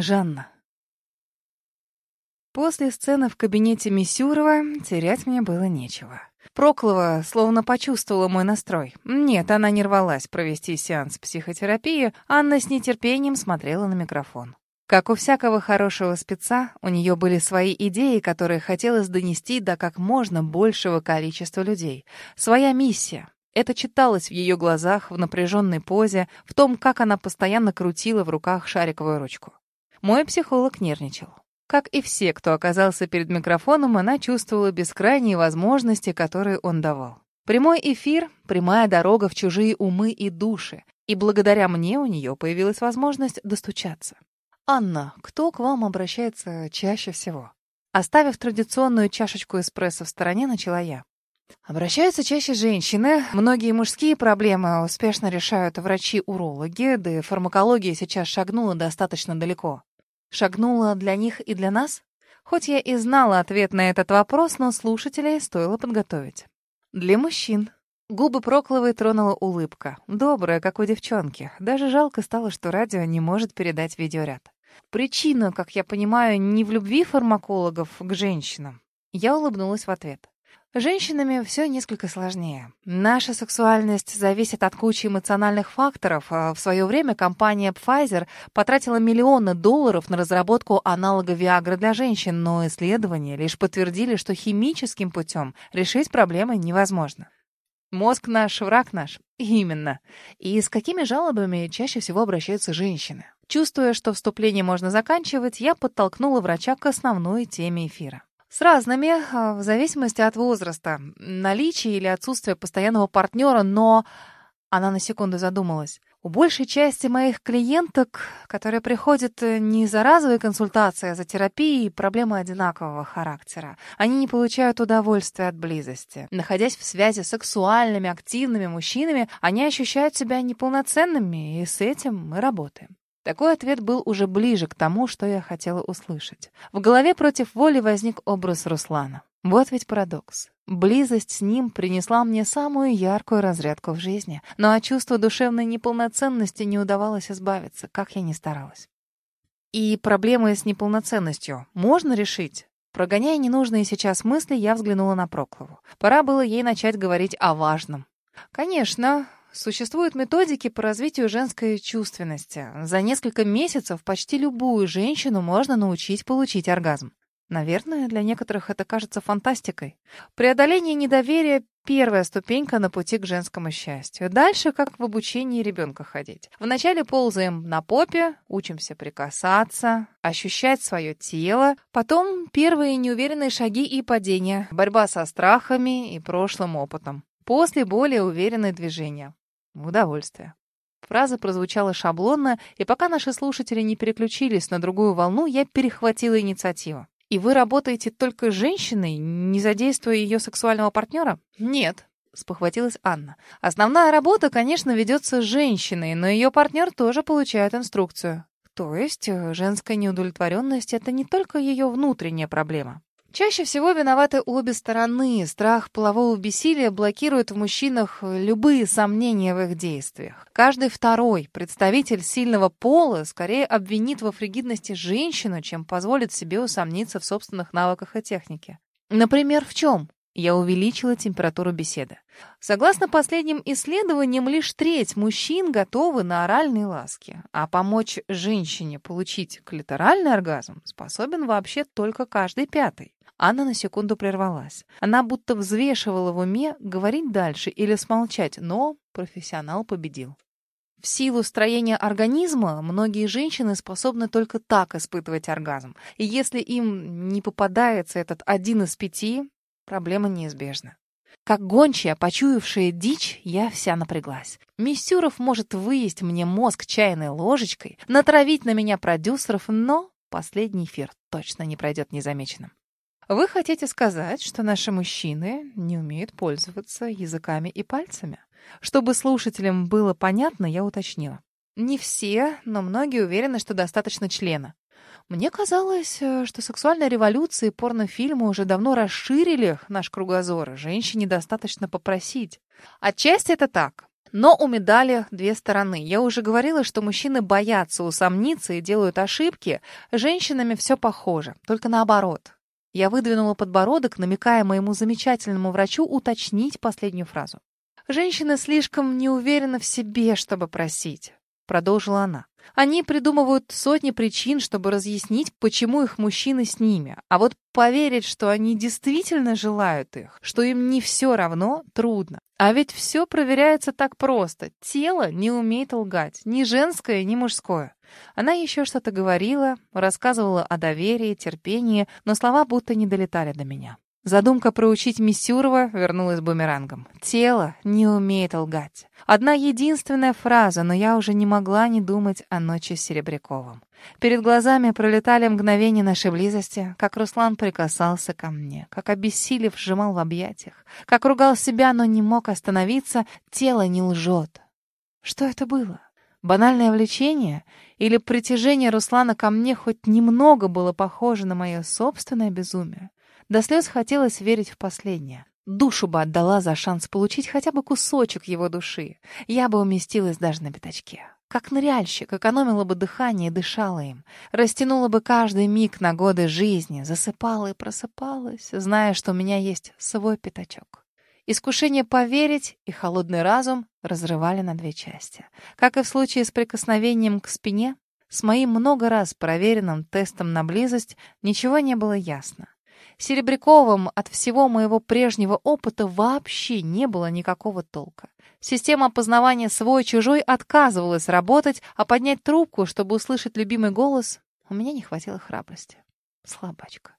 Жанна. После сцены в кабинете Мисюрова терять мне было нечего. Проклова словно почувствовала мой настрой. Нет, она не рвалась провести сеанс психотерапии, Анна с нетерпением смотрела на микрофон. Как у всякого хорошего спеца, у нее были свои идеи, которые хотелось донести до как можно большего количества людей. Своя миссия. Это читалось в ее глазах, в напряженной позе, в том, как она постоянно крутила в руках шариковую ручку. Мой психолог нервничал. Как и все, кто оказался перед микрофоном, она чувствовала бескрайние возможности, которые он давал. Прямой эфир, прямая дорога в чужие умы и души. И благодаря мне у нее появилась возможность достучаться. «Анна, кто к вам обращается чаще всего?» Оставив традиционную чашечку эспрессо в стороне, начала я. Обращаются чаще женщины. Многие мужские проблемы успешно решают врачи-урологи, да и фармакология сейчас шагнула достаточно далеко. Шагнула для них и для нас? Хоть я и знала ответ на этот вопрос, но слушателей стоило подготовить. Для мужчин. Губы Прокловой тронула улыбка. Добрая, как у девчонки. Даже жалко стало, что радио не может передать видеоряд. Причина, как я понимаю, не в любви фармакологов к женщинам. Я улыбнулась в ответ. Женщинами все несколько сложнее. Наша сексуальность зависит от кучи эмоциональных факторов. А в свое время компания Pfizer потратила миллионы долларов на разработку аналога Viagra для женщин, но исследования лишь подтвердили, что химическим путем решить проблемы невозможно. Мозг наш, враг наш. Именно. И с какими жалобами чаще всего обращаются женщины? Чувствуя, что вступление можно заканчивать, я подтолкнула врача к основной теме эфира. С разными, а, в зависимости от возраста, наличия или отсутствия постоянного партнера, но... Она на секунду задумалась. У большей части моих клиенток, которые приходят э, не за разовые консультации, а за терапией, проблемы одинакового характера. Они не получают удовольствия от близости. Находясь в связи с сексуальными, активными мужчинами, они ощущают себя неполноценными, и с этим мы работаем. Такой ответ был уже ближе к тому, что я хотела услышать. В голове против воли возник образ Руслана. Вот ведь парадокс. Близость с ним принесла мне самую яркую разрядку в жизни, но от чувства душевной неполноценности не удавалось избавиться, как я ни старалась. И проблемы с неполноценностью можно решить? Прогоняя ненужные сейчас мысли, я взглянула на Проклову. Пора было ей начать говорить о важном. Конечно, Существуют методики по развитию женской чувственности. За несколько месяцев почти любую женщину можно научить получить оргазм. Наверное, для некоторых это кажется фантастикой. Преодоление недоверия — первая ступенька на пути к женскому счастью. Дальше, как в обучении ребенка ходить. Вначале ползаем на попе, учимся прикасаться, ощущать свое тело. Потом первые неуверенные шаги и падения, борьба со страхами и прошлым опытом. После более уверенные движения. Удовольствие. Фраза прозвучала шаблонно, и пока наши слушатели не переключились на другую волну, я перехватила инициативу. «И вы работаете только с женщиной, не задействуя ее сексуального партнера?» «Нет», — спохватилась Анна. «Основная работа, конечно, ведется с женщиной, но ее партнер тоже получает инструкцию. То есть э, женская неудовлетворенность — это не только ее внутренняя проблема. Чаще всего виноваты обе стороны. Страх полового бессилия блокирует в мужчинах любые сомнения в их действиях. Каждый второй представитель сильного пола скорее обвинит во фригидности женщину, чем позволит себе усомниться в собственных навыках и технике. Например, в чем? Я увеличила температуру беседы. Согласно последним исследованиям, лишь треть мужчин готовы на оральные ласки, а помочь женщине получить клиторальный оргазм способен вообще только каждый пятый. Анна на секунду прервалась. Она будто взвешивала в уме, говорить дальше или смолчать, но профессионал победил. В силу строения организма многие женщины способны только так испытывать оргазм. И если им не попадается этот один из пяти, проблема неизбежна. Как гончая, почуявшая дичь, я вся напряглась. Миссюров может выесть мне мозг чайной ложечкой, натравить на меня продюсеров, но последний эфир точно не пройдет незамеченным. Вы хотите сказать, что наши мужчины не умеют пользоваться языками и пальцами? Чтобы слушателям было понятно, я уточнила. Не все, но многие уверены, что достаточно члена. Мне казалось, э, что сексуальная революция и порнофильмы уже давно расширили наш кругозор. Женщине достаточно попросить. Отчасти это так. Но у медали две стороны. Я уже говорила, что мужчины боятся усомниться и делают ошибки. Женщинами все похоже, только наоборот. Я выдвинула подбородок, намекая моему замечательному врачу уточнить последнюю фразу. «Женщины слишком не уверены в себе, чтобы просить», — продолжила она. Они придумывают сотни причин, чтобы разъяснить, почему их мужчины с ними. А вот поверить, что они действительно желают их, что им не все равно, трудно. А ведь все проверяется так просто. Тело не умеет лгать. Ни женское, ни мужское. Она еще что-то говорила, рассказывала о доверии, терпении, но слова будто не долетали до меня. Задумка проучить Миссюрова вернулась бумерангом. Тело не умеет лгать. Одна единственная фраза, но я уже не могла не думать о ночи с Серебряковым. Перед глазами пролетали мгновения нашей близости, как Руслан прикасался ко мне, как обессилев сжимал в объятиях, как ругал себя, но не мог остановиться, тело не лжет. Что это было? Банальное влечение? Или притяжение Руслана ко мне хоть немного было похоже на мое собственное безумие? До слез хотелось верить в последнее. Душу бы отдала за шанс получить хотя бы кусочек его души. Я бы уместилась даже на пятачке. Как ныряльщик, экономила бы дыхание и дышала им. Растянула бы каждый миг на годы жизни, засыпала и просыпалась, зная, что у меня есть свой пятачок. Искушение поверить и холодный разум разрывали на две части. Как и в случае с прикосновением к спине, с моим много раз проверенным тестом на близость ничего не было ясно. Серебряковым от всего моего прежнего опыта вообще не было никакого толка. Система опознавания свой-чужой отказывалась работать, а поднять трубку, чтобы услышать любимый голос, у меня не хватило храбрости. Слабачка.